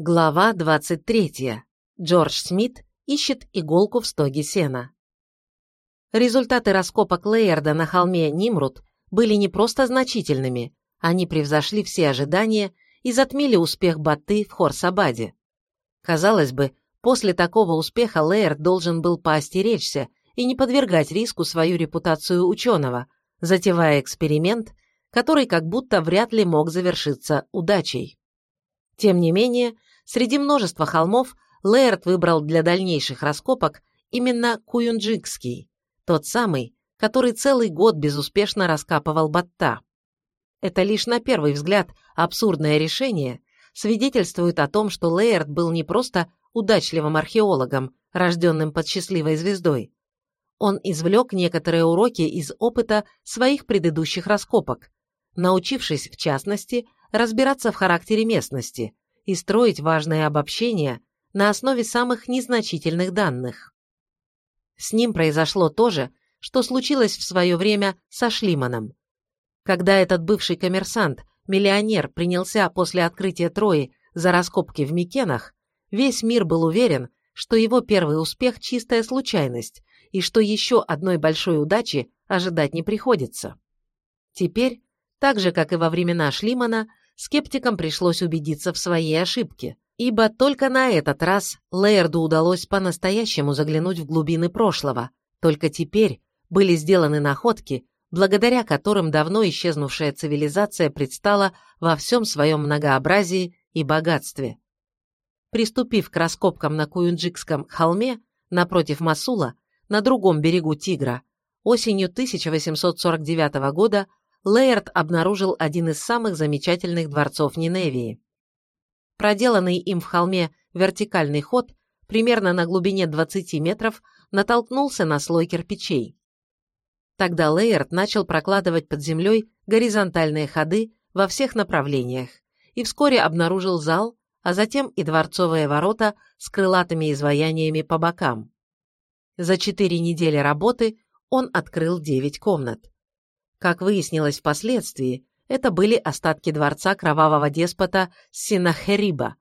Глава 23. Джордж Смит ищет иголку в стоге сена. Результаты раскопок Лейерда на холме Нимрут были не просто значительными, они превзошли все ожидания и затмили успех Баты в Хорсабаде. Казалось бы, после такого успеха Лейерд должен был поостеречься и не подвергать риску свою репутацию ученого, затевая эксперимент, который как будто вряд ли мог завершиться удачей. Тем не менее, Среди множества холмов Лейерт выбрал для дальнейших раскопок именно Куюнджикский, тот самый, который целый год безуспешно раскапывал Батта. Это лишь на первый взгляд абсурдное решение свидетельствует о том, что Лейерт был не просто удачливым археологом, рожденным под счастливой звездой. Он извлек некоторые уроки из опыта своих предыдущих раскопок, научившись, в частности, разбираться в характере местности, и строить важные обобщения на основе самых незначительных данных. С ним произошло то же, что случилось в свое время со Шлиманом. Когда этот бывший коммерсант, миллионер, принялся после открытия Трои за раскопки в Микенах, весь мир был уверен, что его первый успех – чистая случайность, и что еще одной большой удачи ожидать не приходится. Теперь, так же, как и во времена Шлимана, скептикам пришлось убедиться в своей ошибке, ибо только на этот раз Лейерду удалось по-настоящему заглянуть в глубины прошлого, только теперь были сделаны находки, благодаря которым давно исчезнувшая цивилизация предстала во всем своем многообразии и богатстве. Приступив к раскопкам на Куюнджикском холме, напротив Масула, на другом берегу Тигра, осенью 1849 года Лейерт обнаружил один из самых замечательных дворцов Ниневии. Проделанный им в холме вертикальный ход, примерно на глубине 20 метров, натолкнулся на слой кирпичей. Тогда Лейерт начал прокладывать под землей горизонтальные ходы во всех направлениях и вскоре обнаружил зал, а затем и дворцовые ворота с крылатыми изваяниями по бокам. За четыре недели работы он открыл девять комнат. Как выяснилось впоследствии, это были остатки дворца кровавого деспота Синахериба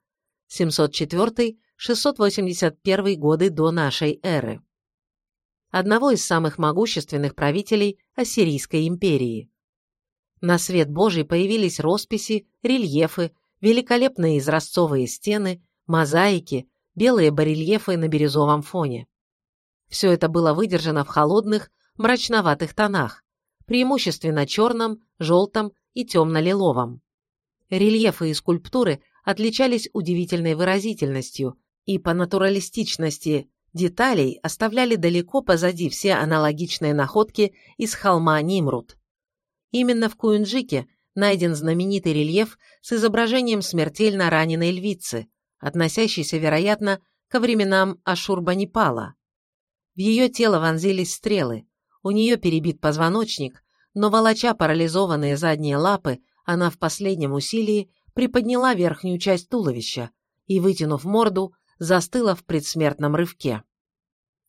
704-681 годы до нашей эры. Одного из самых могущественных правителей Ассирийской империи. На свет Божий появились росписи, рельефы, великолепные изразцовые стены, мозаики, белые барельефы на бирюзовом фоне. Все это было выдержано в холодных, мрачноватых тонах, преимущественно черном, желтом и темно-лиловом. Рельефы и скульптуры отличались удивительной выразительностью и по натуралистичности деталей оставляли далеко позади все аналогичные находки из холма Нимрут. Именно в Куинджике найден знаменитый рельеф с изображением смертельно раненой львицы, относящейся, вероятно, ко временам Ашурбанипала. В ее тело вонзились стрелы, у нее перебит позвоночник, но волоча парализованные задние лапы, она в последнем усилии приподняла верхнюю часть туловища и, вытянув морду, застыла в предсмертном рывке.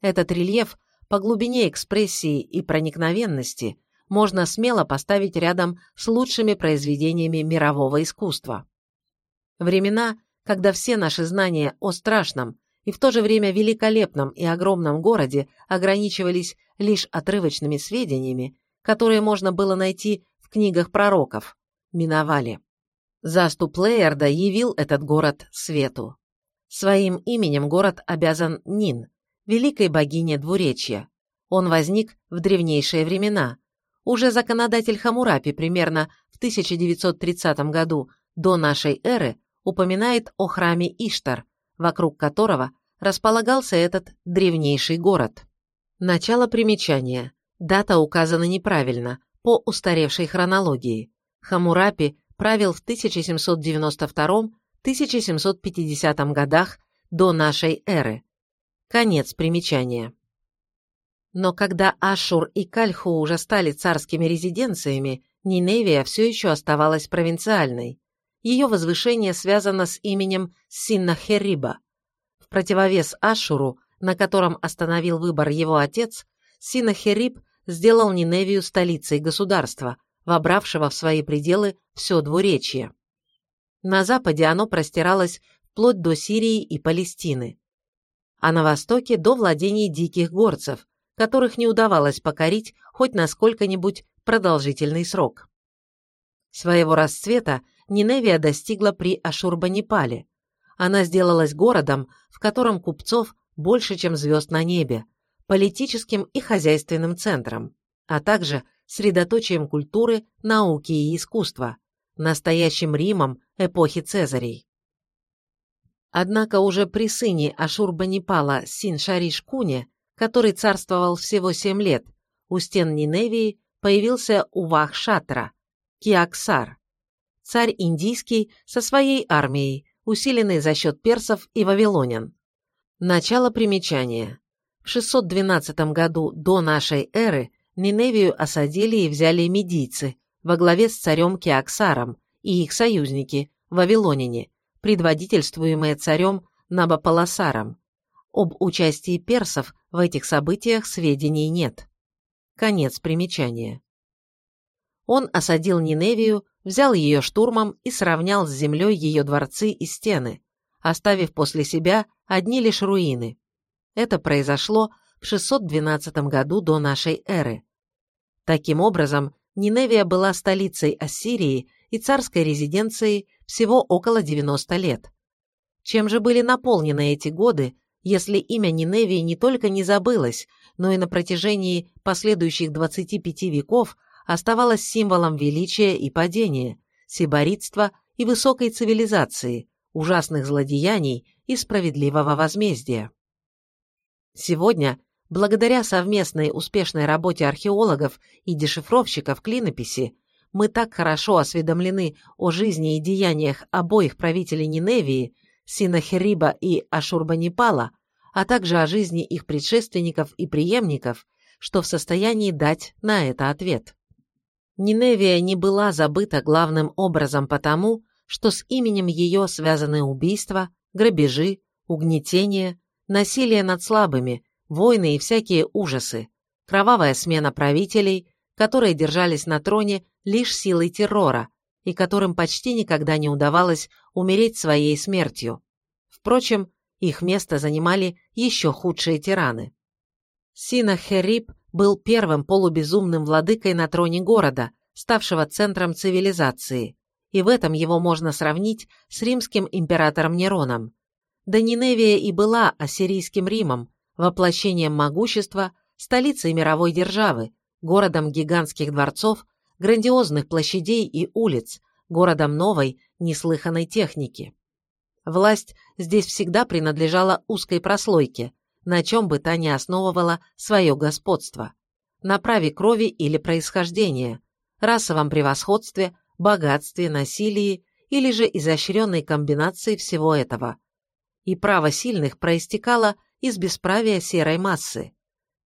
Этот рельеф по глубине экспрессии и проникновенности можно смело поставить рядом с лучшими произведениями мирового искусства. Времена, когда все наши знания о страшном и в то же время великолепном и огромном городе ограничивались лишь отрывочными сведениями, которые можно было найти в книгах пророков, миновали. Заступ Лейерда явил этот город свету. Своим именем город обязан Нин, великой богине двуречья. Он возник в древнейшие времена. Уже законодатель Хамурапи примерно в 1930 году до нашей эры упоминает о храме Иштар, вокруг которого располагался этот древнейший город. Начало примечания. Дата указана неправильно, по устаревшей хронологии. Хамурапи правил в 1792-1750 годах до нашей эры. Конец примечания. Но когда Ашур и Кальху уже стали царскими резиденциями, Ниневия все еще оставалась провинциальной. Ее возвышение связано с именем Синнахериба. Противовес Ашуру, на котором остановил выбор его отец, Синахериб сделал Ниневию столицей государства, вобравшего в свои пределы все двуречье. На западе оно простиралось вплоть до Сирии и Палестины. А на востоке до владений диких горцев, которых не удавалось покорить хоть на сколько-нибудь продолжительный срок. Своего расцвета Ниневия достигла при Ашурбанипале. Она сделалась городом, в котором купцов больше, чем звезд на небе, политическим и хозяйственным центром, а также средоточием культуры, науки и искусства, настоящим Римом эпохи Цезарей. Однако уже при сыне Ашурбанипала Син-Шариш-Куне, который царствовал всего семь лет, у стен Ниневии появился Увах-Шатра, Киаксар, царь индийский со своей армией, усиленный за счет персов и вавилонян. Начало примечания. В 612 году до нашей эры Ниневию осадили и взяли медийцы во главе с царем Кеоксаром и их союзники, вавилоняне, предводительствуемые царем Набополосаром. Об участии персов в этих событиях сведений нет. Конец примечания. Он осадил Ниневию, взял ее штурмом и сравнял с землей ее дворцы и стены, оставив после себя одни лишь руины. Это произошло в 612 году до нашей эры. Таким образом, Ниневия была столицей Ассирии и царской резиденцией всего около 90 лет. Чем же были наполнены эти годы, если имя Ниневии не только не забылось, но и на протяжении последующих 25 веков оставалось символом величия и падения, сиборитства и высокой цивилизации, ужасных злодеяний и справедливого возмездия. Сегодня, благодаря совместной успешной работе археологов и дешифровщиков клинописи, мы так хорошо осведомлены о жизни и деяниях обоих правителей Ниневии, Синахериба и Ашурбанипала, а также о жизни их предшественников и преемников, что в состоянии дать на это ответ. Ниневия не была забыта главным образом потому, что с именем ее связаны убийства, грабежи, угнетение, насилие над слабыми, войны и всякие ужасы, кровавая смена правителей, которые держались на троне лишь силой террора и которым почти никогда не удавалось умереть своей смертью. Впрочем, их место занимали еще худшие тираны. Синахериб был первым полубезумным владыкой на троне города, ставшего центром цивилизации, и в этом его можно сравнить с римским императором Нероном. Да Ниневия и была ассирийским Римом, воплощением могущества, столицей мировой державы, городом гигантских дворцов, грандиозных площадей и улиц, городом новой, неслыханной техники. Власть здесь всегда принадлежала узкой прослойке, на чем бы та ни основывала свое господство. На праве крови или происхождения, расовом превосходстве, богатстве, насилии или же изощренной комбинации всего этого. И право сильных проистекало из бесправия серой массы.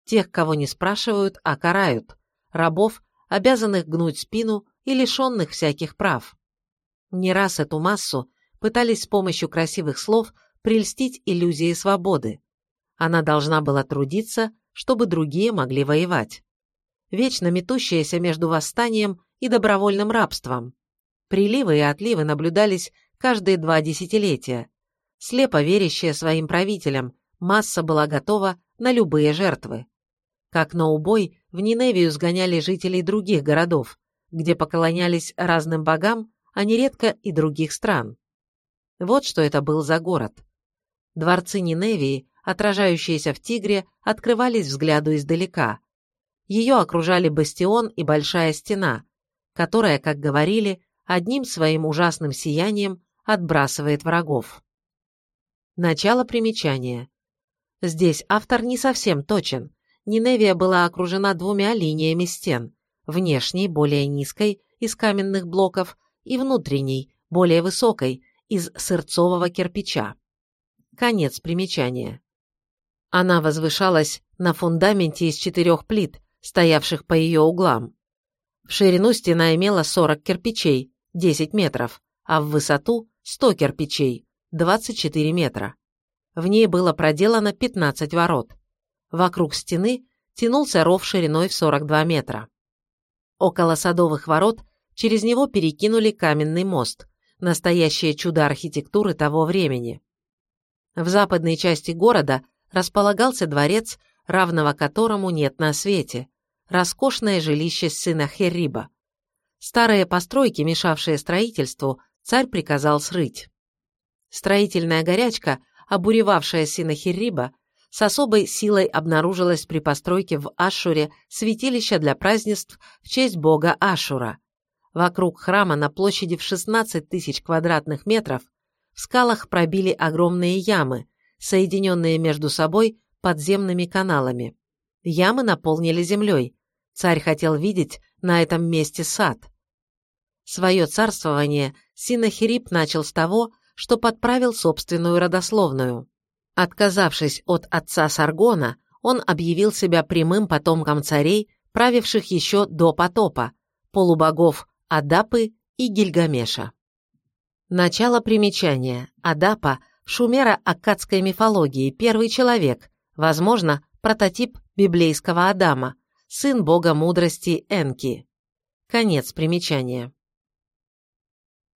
Тех, кого не спрашивают, а карают, рабов, обязанных гнуть спину и лишенных всяких прав. Не раз эту массу пытались с помощью красивых слов прельстить иллюзии свободы. Она должна была трудиться, чтобы другие могли воевать вечно метущаяся между восстанием и добровольным рабством. Приливы и отливы наблюдались каждые два десятилетия. Слепо верящая своим правителям, масса была готова на любые жертвы. Как на убой, в Ниневию сгоняли жителей других городов, где поклонялись разным богам, а нередко и других стран. Вот что это был за город. Дворцы Ниневии, отражающиеся в Тигре, открывались взгляду издалека, ее окружали бастион и большая стена, которая, как говорили, одним своим ужасным сиянием отбрасывает врагов. Начало примечания. Здесь автор не совсем точен. Ниневия была окружена двумя линиями стен, внешней, более низкой, из каменных блоков, и внутренней, более высокой, из сырцового кирпича. Конец примечания. Она возвышалась на фундаменте из четырех плит, стоявших по ее углам. В ширину стена имела 40 кирпичей, 10 метров, а в высоту 100 кирпичей, 24 метра. В ней было проделано 15 ворот. Вокруг стены тянулся ров шириной в 42 метра. Около садовых ворот через него перекинули каменный мост, настоящее чудо архитектуры того времени. В западной части города располагался дворец, равного которому нет на свете, роскошное жилище сына Херриба. Старые постройки, мешавшие строительству, царь приказал срыть. Строительная горячка, обуревавшая сына Херриба, с особой силой обнаружилась при постройке в Ашуре святилища для празднеств в честь бога Ашура. Вокруг храма на площади в 16 тысяч квадратных метров в скалах пробили огромные ямы, соединенные между собой подземными каналами. Ямы наполнили землей. Царь хотел видеть на этом месте сад. Свое царствование Синахирип начал с того, что подправил собственную родословную. Отказавшись от отца Саргона, он объявил себя прямым потомком царей, правивших еще до потопа, полубогов Адапы и Гильгамеша. Начало примечания. Адапа шумеро-аккадской мифологии первый человек, возможно, прототип библейского Адама, сын бога мудрости Энки. Конец примечания.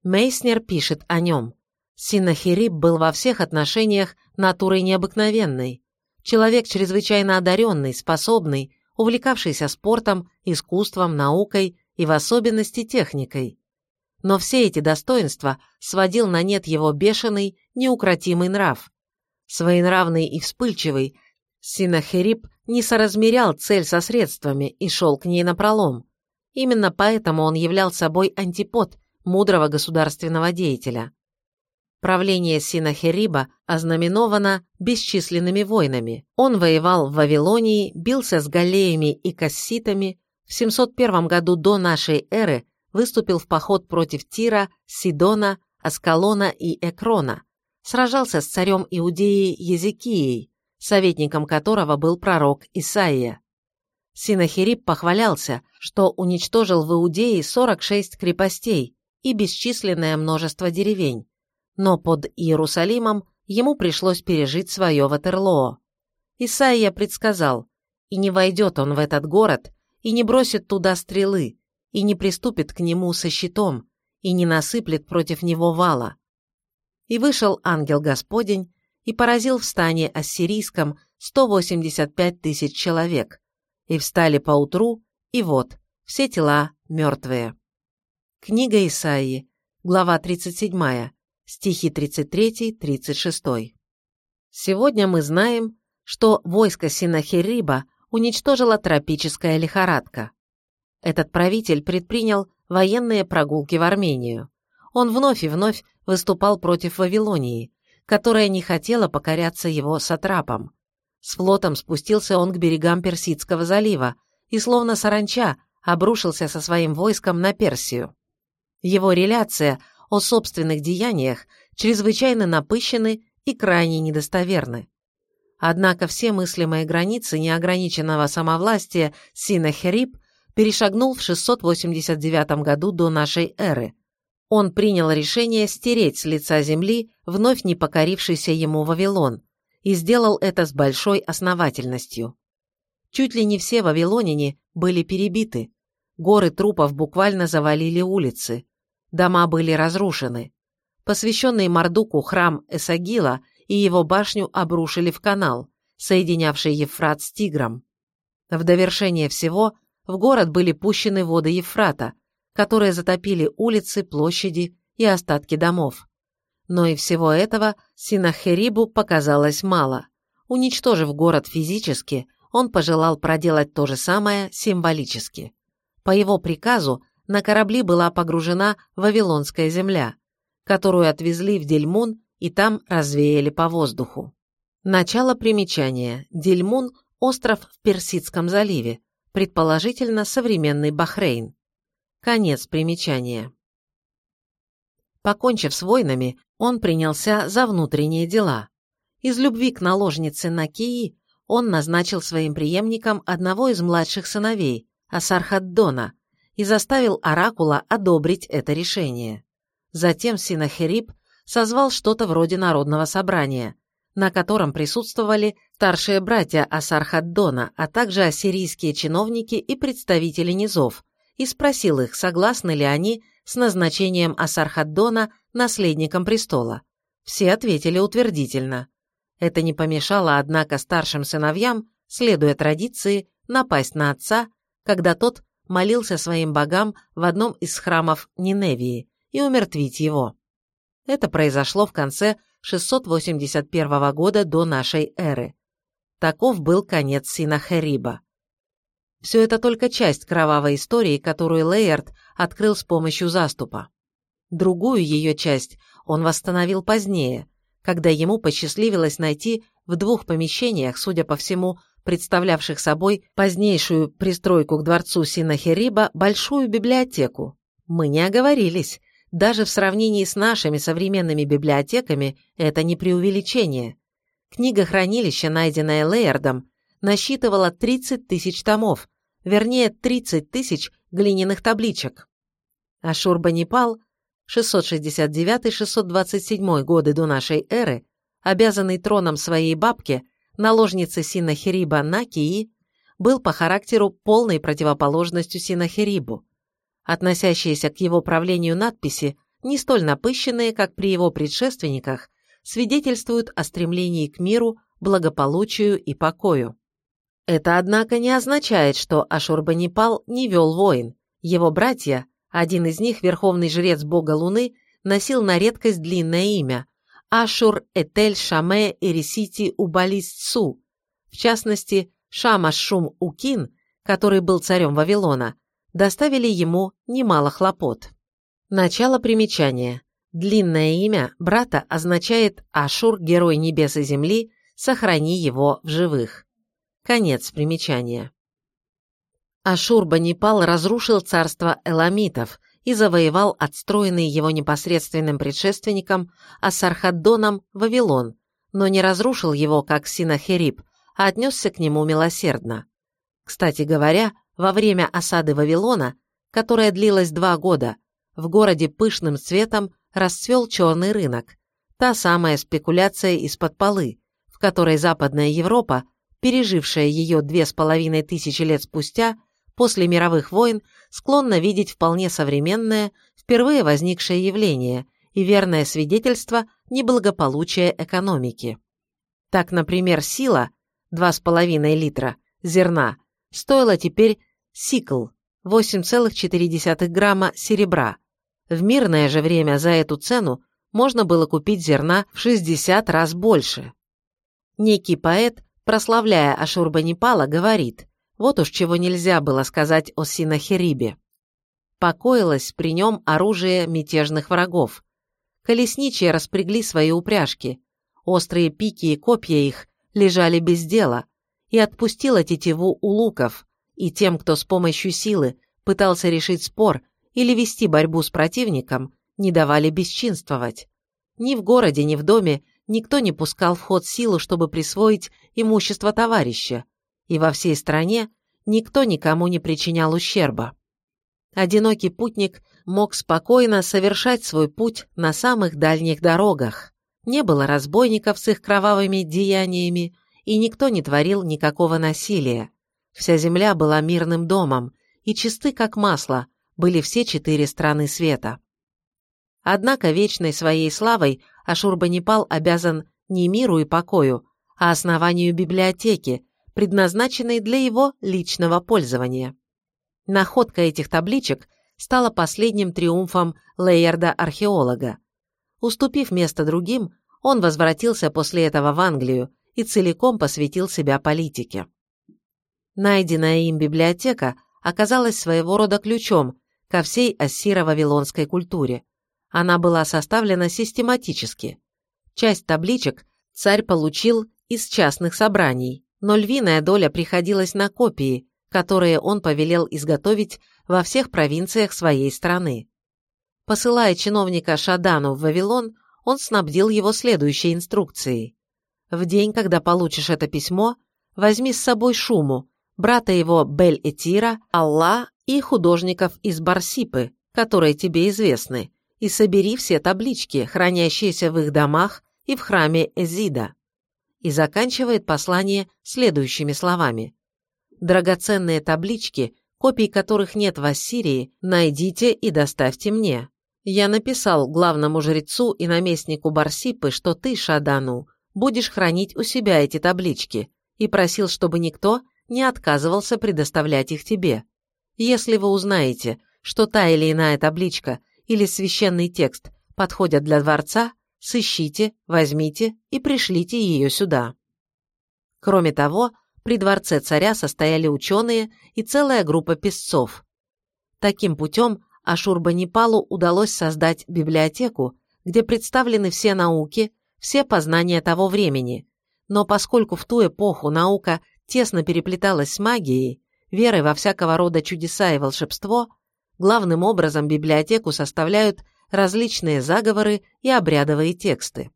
Мейснер пишет о нем. Синахирип был во всех отношениях натурой необыкновенной. Человек чрезвычайно одаренный, способный, увлекавшийся спортом, искусством, наукой и в особенности техникой. Но все эти достоинства сводил на нет его бешеный, неукротимый нрав. Своенравный и вспыльчивый, Синахирип не соразмерял цель со средствами и шел к ней напролом. Именно поэтому он являл собой антипод мудрого государственного деятеля. Правление Синахериба ознаменовано бесчисленными войнами. Он воевал в Вавилонии, бился с галлеями и касситами, в 701 году до нашей эры выступил в поход против Тира, Сидона, Аскалона и Экрона, сражался с царем Иудеи Езекией, советником которого был пророк Исаия. Синахериб похвалялся, что уничтожил в Иудее 46 крепостей и бесчисленное множество деревень, но под Иерусалимом ему пришлось пережить свое Ватерлоо. Исаия предсказал, и не войдет он в этот город, и не бросит туда стрелы, и не приступит к нему со щитом, и не насыплет против него вала. И вышел ангел Господень, и поразил в стане ассирийском 185 тысяч человек, и встали поутру, и вот, все тела мертвые. Книга Исаии, глава 37, стихи 33-36. Сегодня мы знаем, что войско Синахириба уничтожила тропическая лихорадка. Этот правитель предпринял военные прогулки в Армению. Он вновь и вновь выступал против Вавилонии, которая не хотела покоряться его сатрапам. С флотом спустился он к берегам Персидского залива и, словно саранча, обрушился со своим войском на Персию. Его реляция о собственных деяниях чрезвычайно напыщены и крайне недостоверны. Однако все мыслимые границы неограниченного самовластия Синахериб перешагнул в 689 году до нашей эры. Он принял решение стереть с лица земли вновь не покорившийся ему Вавилон и сделал это с большой основательностью. Чуть ли не все вавилоняне были перебиты, горы трупов буквально завалили улицы, дома были разрушены. Посвященный Мардуку храм Эсагила и его башню обрушили в канал, соединявший Ефрат с Тигром. В довершение всего в город были пущены воды Ефрата, которые затопили улицы, площади и остатки домов. Но и всего этого Синахерибу показалось мало. Уничтожив город физически, он пожелал проделать то же самое символически. По его приказу на корабли была погружена Вавилонская земля, которую отвезли в Дельмун и там развеяли по воздуху. Начало примечания. Дельмун – остров в Персидском заливе, предположительно современный Бахрейн. Конец примечания. Покончив с войнами, он принялся за внутренние дела. Из любви к наложнице Накии он назначил своим преемником одного из младших сыновей, Асархаддона, и заставил Оракула одобрить это решение. Затем Синахериб созвал что-то вроде народного собрания, на котором присутствовали старшие братья Асархаддона, а также ассирийские чиновники и представители низов, и спросил их, согласны ли они с назначением Асархаддона наследником престола. Все ответили утвердительно. Это не помешало, однако, старшим сыновьям, следуя традиции, напасть на отца, когда тот молился своим богам в одном из храмов Ниневии и умертвить его. Это произошло в конце 681 года до нашей эры. Таков был конец Синахериба. Все это только часть кровавой истории, которую Лейерт открыл с помощью заступа. Другую ее часть он восстановил позднее, когда ему посчастливилось найти в двух помещениях, судя по всему, представлявших собой позднейшую пристройку к дворцу Синахериба, большую библиотеку. Мы не оговорились. Даже в сравнении с нашими современными библиотеками это не преувеличение. Книга-хранилище, найденная Лейердом, насчитывала 30 тысяч томов, вернее 30 тысяч глиняных табличек. Ашурбанипал 669-627 годы до нашей эры, обязанный троном своей бабки, наложницы Синахириба Накии, был по характеру полной противоположностью Синахирибу. Относящиеся к его правлению надписи, не столь напыщенные, как при его предшественниках, свидетельствуют о стремлении к миру, благополучию и покою. Это, однако, не означает, что Ашурбанипал не вел войн. Его братья, один из них, верховный жрец бога Луны, носил на редкость длинное имя – Ашур Этель Шаме Эрисити Убалис Цу. В частности, Шама Шум Укин, который был царем Вавилона, доставили ему немало хлопот. Начало примечания. Длинное имя брата означает «Ашур, герой небес и земли, сохрани его в живых». Конец примечания. Ашур-Банипал разрушил царство эламитов и завоевал отстроенный его непосредственным предшественником Ассархаддоном Вавилон, но не разрушил его, как Синахериб, а отнесся к нему милосердно. Кстати говоря, во время осады Вавилона, которая длилась два года, в городе пышным цветом расцвел черный рынок, та самая спекуляция из-под полы, в которой Западная Европа, пережившая ее две с половиной тысячи лет спустя, после мировых войн склонна видеть вполне современное, впервые возникшее явление и верное свидетельство неблагополучия экономики. Так, например, сила 2,5 литра зерна стоила теперь сикл 8,4 грамма серебра. В мирное же время за эту цену можно было купить зерна в 60 раз больше. Некий поэт, прославляя Ашурбанипала, говорит, вот уж чего нельзя было сказать о Синахерибе. Покоилось при нем оружие мятежных врагов. Колесничие распрягли свои упряжки. Острые пики и копья их лежали без дела. И отпустила тетиву у луков. И тем, кто с помощью силы пытался решить спор или вести борьбу с противником, не давали бесчинствовать. Ни в городе, ни в доме никто не пускал в ход силу, чтобы присвоить имущество товарища и во всей стране никто никому не причинял ущерба. Одинокий путник мог спокойно совершать свой путь на самых дальних дорогах. Не было разбойников с их кровавыми деяниями, и никто не творил никакого насилия. Вся земля была мирным домом, и чисты как масло были все четыре страны света. Однако вечной своей славой Ашурбанипал обязан не миру и покою, а основанию библиотеки, предназначенной для его личного пользования. Находка этих табличек стала последним триумфом Лейерда-археолога. Уступив место другим, он возвратился после этого в Англию и целиком посвятил себя политике. Найденная им библиотека оказалась своего рода ключом ко всей ассиро-вавилонской культуре. Она была составлена систематически. Часть табличек царь получил из частных собраний, но львиная доля приходилась на копии, которые он повелел изготовить во всех провинциях своей страны. Посылая чиновника Шадану в Вавилон, он снабдил его следующей инструкцией. В день, когда получишь это письмо, возьми с собой Шуму, брата его Бель-Этира, Алла и художников из Барсипы, которые тебе известны, и собери все таблички, хранящиеся в их домах и в храме Эзида и заканчивает послание следующими словами. «Драгоценные таблички, копий которых нет в Ассирии, найдите и доставьте мне. Я написал главному жрецу и наместнику Барсипы, что ты, Шадану, будешь хранить у себя эти таблички, и просил, чтобы никто не отказывался предоставлять их тебе. Если вы узнаете, что та или иная табличка или священный текст подходят для дворца, сыщите, возьмите и пришлите ее сюда. Кроме того, при дворце царя состояли ученые и целая группа песцов. Таким путем Ашурбанипалу удалось создать библиотеку, где представлены все науки, все познания того времени. Но поскольку в ту эпоху наука тесно переплеталась с магией, верой во всякого рода чудеса и волшебство, главным образом библиотеку составляют различные заговоры и обрядовые тексты.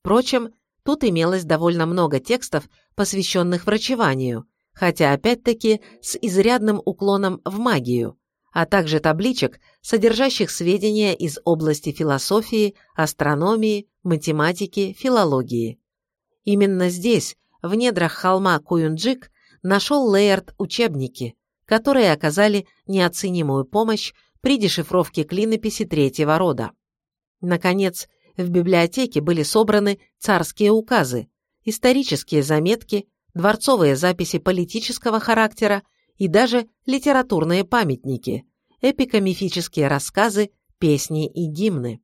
Впрочем, тут имелось довольно много текстов, посвященных врачеванию, хотя опять-таки с изрядным уклоном в магию, а также табличек, содержащих сведения из области философии, астрономии, математики, филологии. Именно здесь, в недрах холма Куюнджик, нашел Лейерт учебники, которые оказали неоценимую помощь при дешифровке клинописи третьего рода. Наконец, в библиотеке были собраны царские указы, исторические заметки, дворцовые записи политического характера и даже литературные памятники, эпикомифические рассказы, песни и гимны.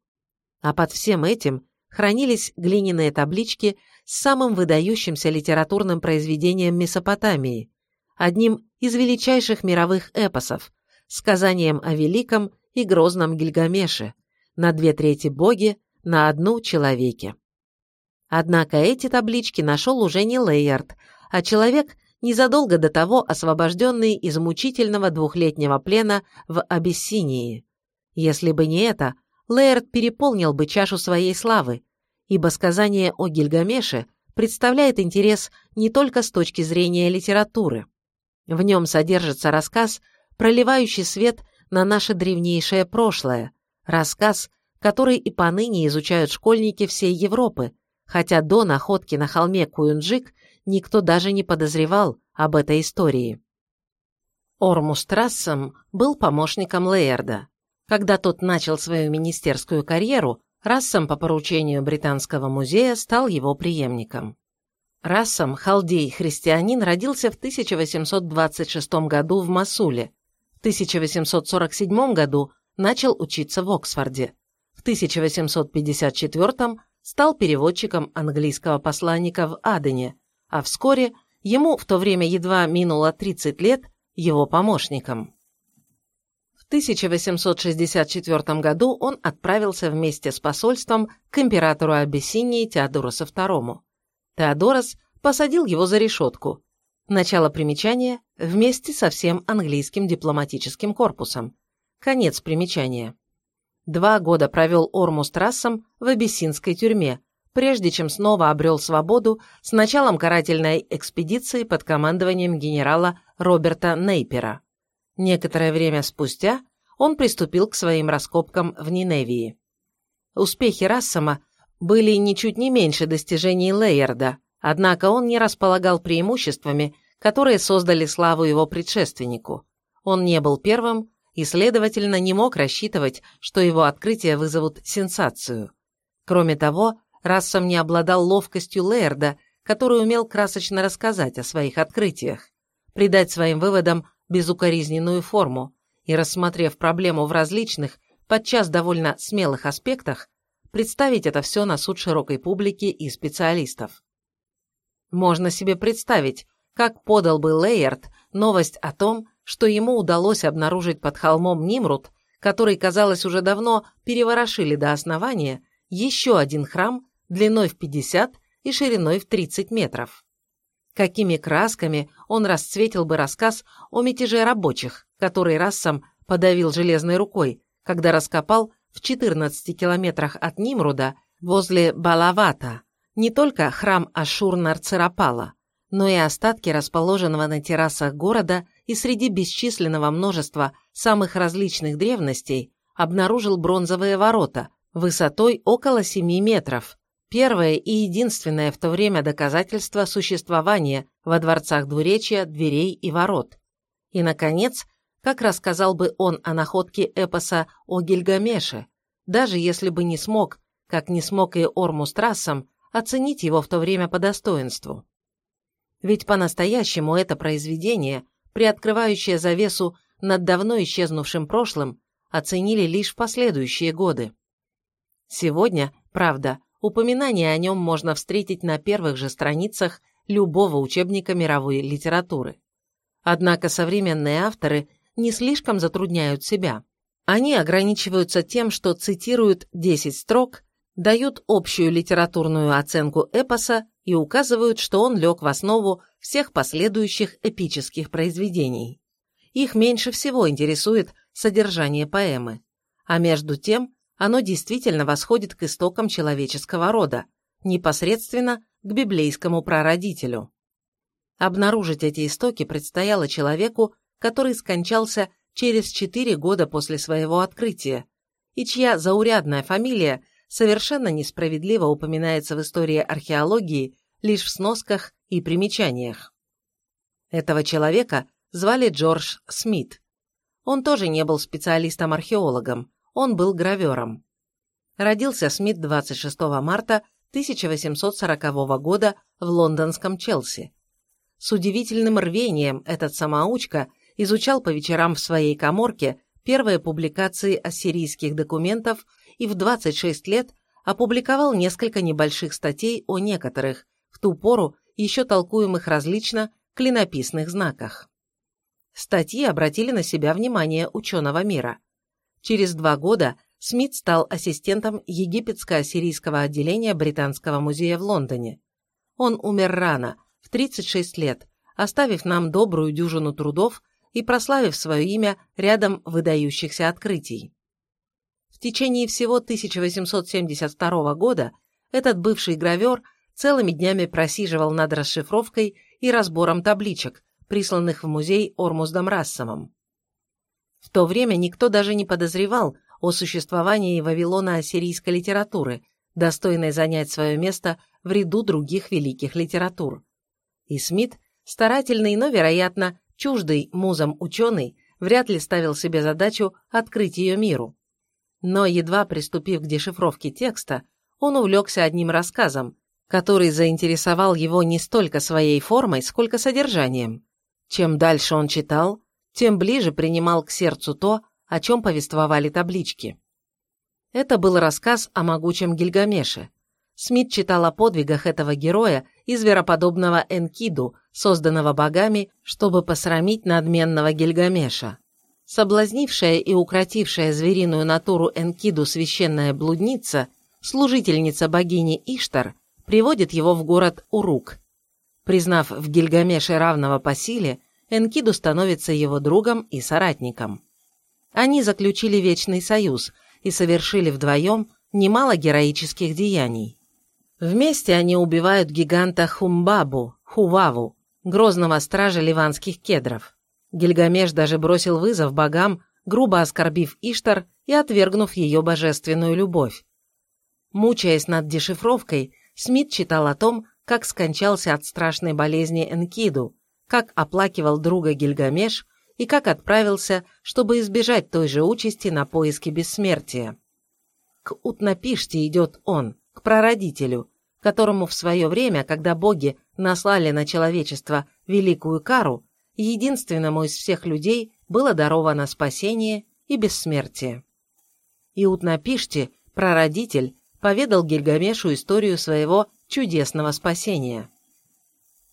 А под всем этим хранились глиняные таблички с самым выдающимся литературным произведением Месопотамии, одним из величайших мировых эпосов, сказанием о великом и грозном Гильгамеше, на две трети боги, на одну человеке. Однако эти таблички нашел уже не Лейярд, а человек, незадолго до того освобожденный из мучительного двухлетнего плена в Абиссинии. Если бы не это, Лейерд переполнил бы чашу своей славы, ибо сказание о Гильгамеше представляет интерес не только с точки зрения литературы. В нем содержится рассказ, проливающий свет на наше древнейшее прошлое, рассказ, который и поныне изучают школьники всей Европы, хотя до находки на холме Куюнджик никто даже не подозревал об этой истории. Ормус Трассом был помощником Лейерда. Когда тот начал свою министерскую карьеру, Рассом по поручению Британского музея стал его преемником. Рассом, халдей-христианин, родился в 1826 году в Масуле. В 1847 году начал учиться в Оксфорде. В 1854 стал переводчиком английского посланника в Адене, а вскоре ему в то время едва минуло 30 лет его помощником. В 1864 году он отправился вместе с посольством к императору Абиссинии Теодоросу II. Теодорос посадил его за решетку. Начало примечания вместе со всем английским дипломатическим корпусом. Конец примечания. Два года провел Ормус Трассом в абиссинской тюрьме, прежде чем снова обрел свободу с началом карательной экспедиции под командованием генерала Роберта Нейпера. Некоторое время спустя он приступил к своим раскопкам в Ниневии. Успехи Рассама были ничуть не меньше достижений Лейерда, однако он не располагал преимуществами, которые создали славу его предшественнику. Он не был первым и, следовательно, не мог рассчитывать, что его открытия вызовут сенсацию. Кроме того, Рассом не обладал ловкостью Лейерда, который умел красочно рассказать о своих открытиях, придать своим выводам безукоризненную форму и, рассмотрев проблему в различных, подчас довольно смелых аспектах, представить это все на суд широкой публики и специалистов. Можно себе представить, как подал бы Лейерд новость о том, что ему удалось обнаружить под холмом Нимрут, который, казалось, уже давно переворошили до основания, еще один храм длиной в 50 и шириной в 30 метров. Какими красками он расцветил бы рассказ о мятеже рабочих, который Рассам подавил железной рукой, когда раскопал в 14 километрах от Нимруда возле Балавата не только храм Ашур-Нарцерапала, но и остатки расположенного на террасах города и среди бесчисленного множества самых различных древностей обнаружил бронзовые ворота высотой около 7 метров, первое и единственное в то время доказательство существования во дворцах двуречья дверей и ворот. И, наконец, как рассказал бы он о находке эпоса о Гильгамеше, даже если бы не смог, как не смог и Ормус Трассом, оценить его в то время по достоинству. Ведь по-настоящему это произведение, приоткрывающее завесу над давно исчезнувшим прошлым, оценили лишь в последующие годы. Сегодня, правда, упоминание о нем можно встретить на первых же страницах любого учебника мировой литературы. Однако современные авторы не слишком затрудняют себя. Они ограничиваются тем, что цитируют 10 строк, дают общую литературную оценку эпоса и указывают, что он лег в основу всех последующих эпических произведений. Их меньше всего интересует содержание поэмы, а между тем оно действительно восходит к истокам человеческого рода, непосредственно к библейскому прародителю. Обнаружить эти истоки предстояло человеку, который скончался через четыре года после своего открытия, и чья заурядная фамилия совершенно несправедливо упоминается в истории археологии лишь в сносках и примечаниях. Этого человека звали Джордж Смит. Он тоже не был специалистом-археологом, он был гравером. Родился Смит 26 марта 1840 года в лондонском Челси. С удивительным рвением этот самоучка изучал по вечерам в своей коморке первые публикации ассирийских документов и в 26 лет опубликовал несколько небольших статей о некоторых, в ту пору еще толкуемых различно, клинописных знаках. Статьи обратили на себя внимание ученого мира. Через два года Смит стал ассистентом египетско-ассирийского отделения Британского музея в Лондоне. Он умер рано, в 36 лет, оставив нам добрую дюжину трудов и прославив свое имя рядом выдающихся открытий. В течение всего 1872 года этот бывший гравер целыми днями просиживал над расшифровкой и разбором табличек, присланных в музей Ормуздом Рассомом. В то время никто даже не подозревал о существовании Вавилона ассирийской литературы, достойной занять свое место в ряду других великих литератур. И Смит, старательный, но, вероятно, чуждый музам ученый, вряд ли ставил себе задачу открыть ее миру. Но, едва приступив к дешифровке текста, он увлекся одним рассказом, который заинтересовал его не столько своей формой, сколько содержанием. Чем дальше он читал, тем ближе принимал к сердцу то, о чем повествовали таблички. Это был рассказ о могучем Гильгамеше. Смит читал о подвигах этого героя и звероподобного Энкиду, созданного богами, чтобы посрамить надменного Гильгамеша. Соблазнившая и укротившая звериную натуру Энкиду священная блудница, служительница богини Иштар, приводит его в город Урук. Признав в Гильгамеше равного по силе, Энкиду становится его другом и соратником. Они заключили Вечный Союз и совершили вдвоем немало героических деяний. Вместе они убивают гиганта Хумбабу, Хуваву, грозного стража ливанских кедров. Гильгамеш даже бросил вызов богам, грубо оскорбив Иштар и отвергнув ее божественную любовь. Мучаясь над дешифровкой, Смит читал о том, как скончался от страшной болезни Энкиду, как оплакивал друга Гильгамеш и как отправился, чтобы избежать той же участи на поиски бессмертия. К Утнапиште идет он, к прародителю, которому в свое время, когда боги наслали на человечество великую кару, единственному из всех людей было даровано спасение и бессмертие. И Утнапиште, прародитель, поведал Гильгамешу историю своего чудесного спасения.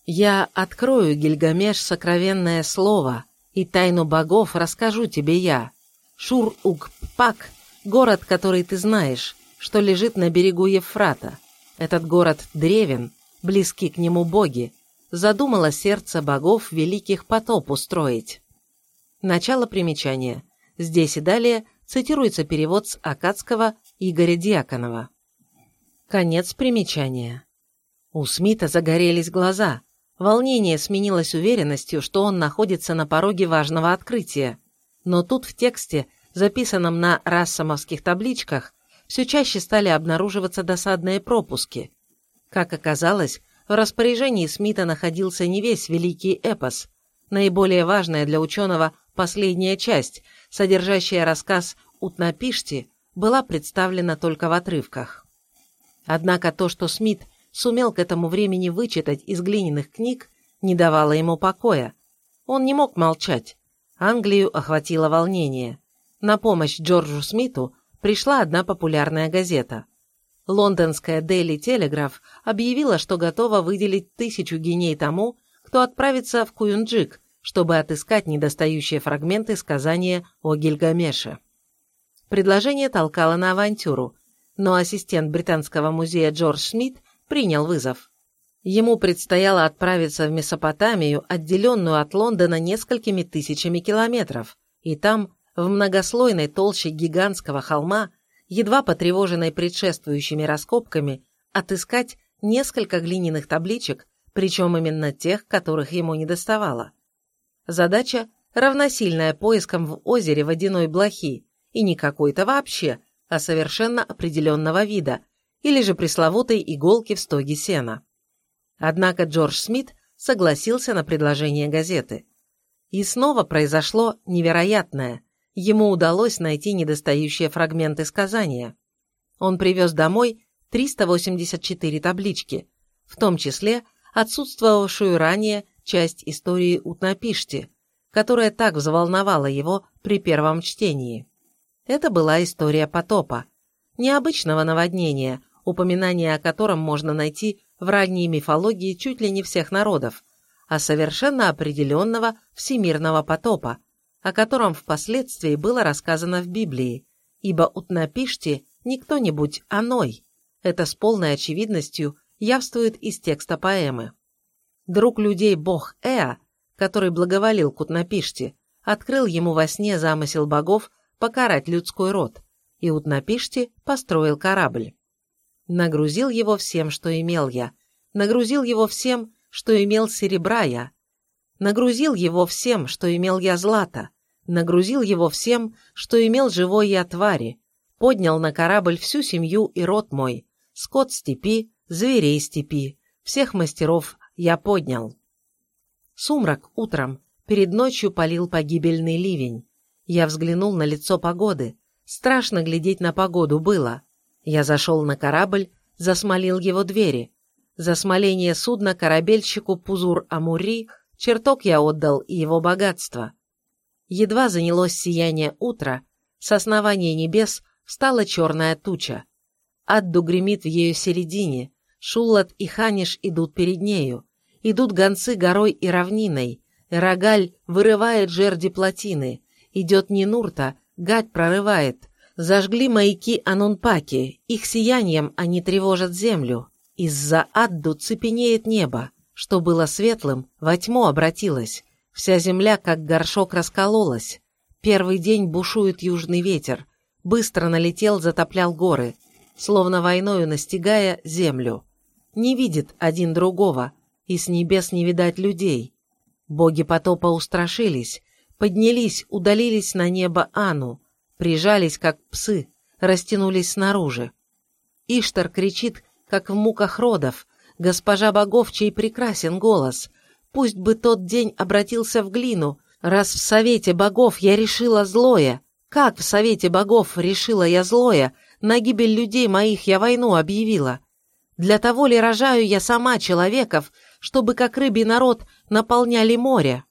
«Я открою, Гильгамеш, сокровенное слово, и тайну богов расскажу тебе я. Шур-Ук-Пак – город, который ты знаешь, что лежит на берегу Евфрата. Этот город древен, близки к нему боги. Задумало сердце богов великих потоп устроить. Начало примечания. Здесь и далее цитируется перевод с Акадского Игоря Дьяконова. Конец примечания. У Смита загорелись глаза. Волнение сменилось уверенностью, что он находится на пороге важного открытия. Но тут в тексте, записанном на рассамовских табличках, все чаще стали обнаруживаться досадные пропуски. Как оказалось, в распоряжении Смита находился не весь великий эпос, наиболее важная для ученого последняя часть, содержащая рассказ Утнапишти была представлена только в отрывках. Однако то, что Смит сумел к этому времени вычитать из глиняных книг, не давало ему покоя. Он не мог молчать. Англию охватило волнение. На помощь Джорджу Смиту пришла одна популярная газета. Лондонская Daily Telegraph объявила, что готова выделить тысячу геней тому, кто отправится в Куюнджик, чтобы отыскать недостающие фрагменты сказания о Гильгамеше. Предложение толкало на авантюру, но ассистент Британского музея Джордж Смит принял вызов. Ему предстояло отправиться в Месопотамию, отделенную от Лондона несколькими тысячами километров, и там, в многослойной толще гигантского холма, едва потревоженной предшествующими раскопками, отыскать несколько глиняных табличек, причем именно тех, которых ему не доставало. Задача равносильная поискам в озере водяной блохи, и не какой-то вообще, а совершенно определенного вида, или же пресловутой иголки в стоге сена. Однако Джордж Смит согласился на предложение газеты. И снова произошло невероятное. Ему удалось найти недостающие фрагменты сказания. Он привез домой 384 таблички, в том числе отсутствовавшую ранее часть истории Утнапишти, которая так взволновала его при первом чтении. Это была история потопа, необычного наводнения, упоминание о котором можно найти в ранней мифологии чуть ли не всех народов, а совершенно определенного всемирного потопа, о котором впоследствии было рассказано в Библии, ибо Утнапишти не кто-нибудь, а Ной. Это с полной очевидностью явствует из текста поэмы. Друг людей бог Эа, который благоволил к открыл ему во сне замысел богов покарать людской род, и Утнапишти построил корабль. Нагрузил его всем, что имел я, нагрузил его всем, что имел серебра я, нагрузил его всем, что имел я злата, нагрузил его всем, что имел живой я твари, поднял на корабль всю семью и род мой, скот степи, зверей степи, всех мастеров я поднял. Сумрак утром, перед ночью полил погибельный ливень. Я взглянул на лицо погоды. Страшно глядеть на погоду было. Я зашел на корабль, засмолил его двери. За смоление судна корабельщику Пузур-Амури чертог я отдал и его богатство. Едва занялось сияние утра, с основания небес встала черная туча. Адду гремит в ее середине, Шуллат и Ханиш идут перед нею. Идут гонцы горой и равниной. Рогаль вырывает жерди плотины. Идет Нинурта, гать прорывает. Зажгли маяки Анунпаки, их сиянием они тревожат землю. Из-за Адду цепенеет небо. Что было светлым, во тьму обратилось. Вся земля, как горшок, раскололась. Первый день бушует южный ветер. Быстро налетел, затоплял горы, словно войною настигая землю. Не видит один другого, и с небес не видать людей. Боги потопа устрашились, поднялись, удалились на небо Ану, прижались, как псы, растянулись снаружи. Иштар кричит, как в муках родов, госпожа богов, чей прекрасен голос. Пусть бы тот день обратился в глину, раз в совете богов я решила злое. Как в совете богов решила я злое, на гибель людей моих я войну объявила. Для того ли рожаю я сама человеков, чтобы как рыбий народ наполняли море.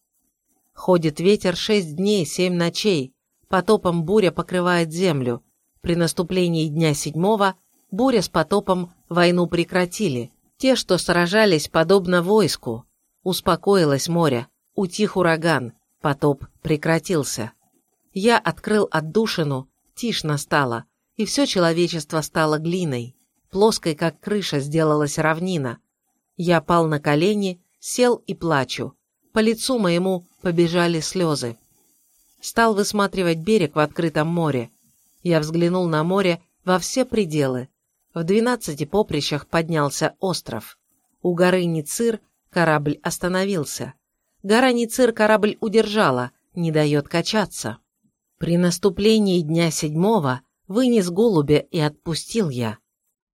Ходит ветер шесть дней, семь ночей, потопом буря покрывает землю. При наступлении дня седьмого буря с потопом войну прекратили. Те, что сражались подобно войску. Успокоилось море, утих ураган, потоп прекратился. Я открыл отдушину, тишь настала, и все человечество стало глиной. Плоской, как крыша, сделалась равнина. Я пал на колени, сел и плачу. По лицу моему побежали слезы. Стал высматривать берег в открытом море. Я взглянул на море во все пределы. В двенадцати поприщах поднялся остров. У горы Ницир корабль остановился. Гора Ницир корабль удержала, не дает качаться. При наступлении дня седьмого вынес голубя и отпустил я.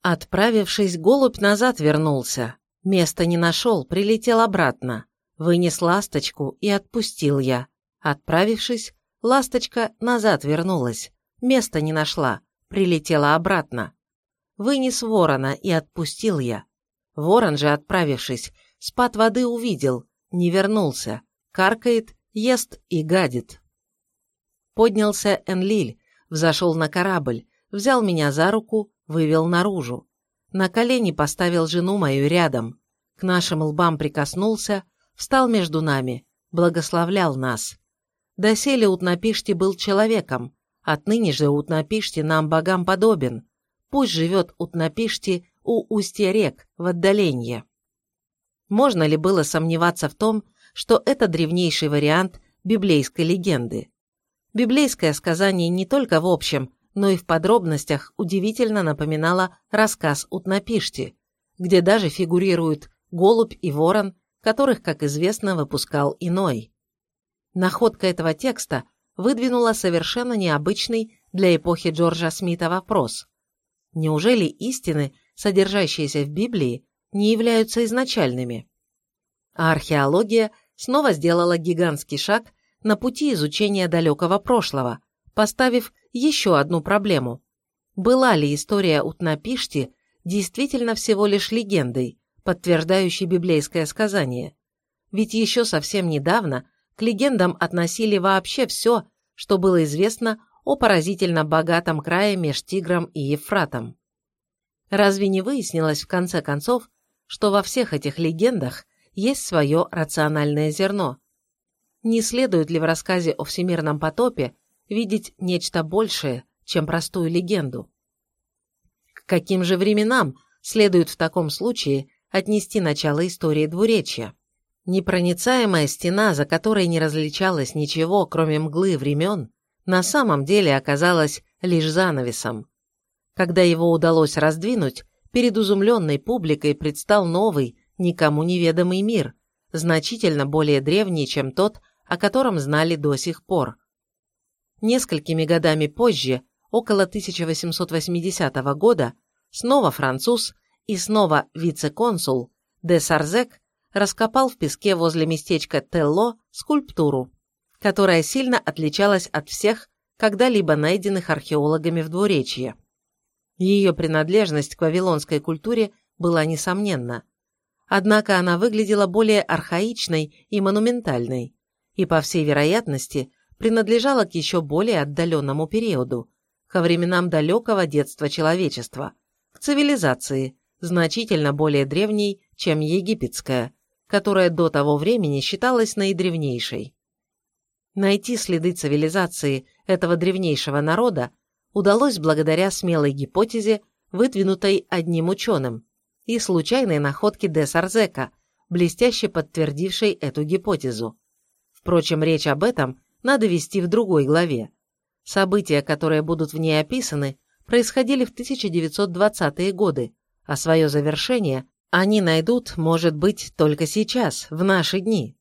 Отправившись, голубь назад вернулся. Места не нашел, прилетел обратно. Вынес ласточку и отпустил я. Отправившись, ласточка назад вернулась. Места не нашла, прилетела обратно. Вынес ворона и отпустил я. Ворон же, отправившись, спад воды увидел, не вернулся, каркает, ест и гадит. Поднялся Энлиль, взошел на корабль, взял меня за руку, вывел наружу. На колени поставил жену мою рядом, к нашим лбам прикоснулся, встал между нами, благословлял нас. Доселе Утнапишти был человеком, отныне же Утнапишти нам богам подобен. Пусть живет Утнапишти у устья рек, в отдалении. Можно ли было сомневаться в том, что это древнейший вариант библейской легенды? Библейское сказание не только в общем, но и в подробностях удивительно напоминало рассказ Утнапишти, где даже фигурируют голубь и ворон, которых, как известно, выпускал иной. Находка этого текста выдвинула совершенно необычный для эпохи Джорджа Смита вопрос. Неужели истины, содержащиеся в Библии, не являются изначальными? А археология снова сделала гигантский шаг на пути изучения далекого прошлого, поставив еще одну проблему. Была ли история Утнапишти действительно всего лишь легендой, подтверждающей библейское сказание? Ведь еще совсем недавно к легендам относили вообще все, что было известно о поразительно богатом крае меж Тигром и Ефратом. Разве не выяснилось в конце концов, что во всех этих легендах есть свое рациональное зерно? Не следует ли в рассказе о всемирном потопе видеть нечто большее, чем простую легенду? К каким же временам следует в таком случае отнести начало истории двуречья? Непроницаемая стена, за которой не различалось ничего, кроме мглы времен, на самом деле оказалась лишь занавесом. Когда его удалось раздвинуть, перед изумленной публикой предстал новый, никому неведомый мир, значительно более древний, чем тот, о котором знали до сих пор. Несколькими годами позже, около 1880 года, снова француз и снова вице-консул де Сарзек раскопал в песке возле местечка Телло скульптуру, которая сильно отличалась от всех, когда-либо найденных археологами в двуречье. Ее принадлежность к вавилонской культуре была несомненна. Однако она выглядела более архаичной и монументальной, и, по всей вероятности, принадлежала к еще более отдаленному периоду, ко временам далекого детства человечества, к цивилизации, значительно более древней, чем египетская, которая до того времени считалась наидревнейшей. Найти следы цивилизации этого древнейшего народа удалось благодаря смелой гипотезе, выдвинутой одним ученым, и случайной находке де Сарзека, блестяще подтвердившей эту гипотезу. Впрочем, речь об этом надо вести в другой главе. События, которые будут в ней описаны, происходили в 1920-е годы, а свое завершение они найдут, может быть, только сейчас, в наши дни.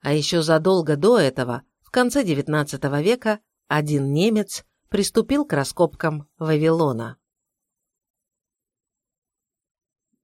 А еще задолго до этого, в конце XIX века, один немец приступил к раскопкам Вавилона.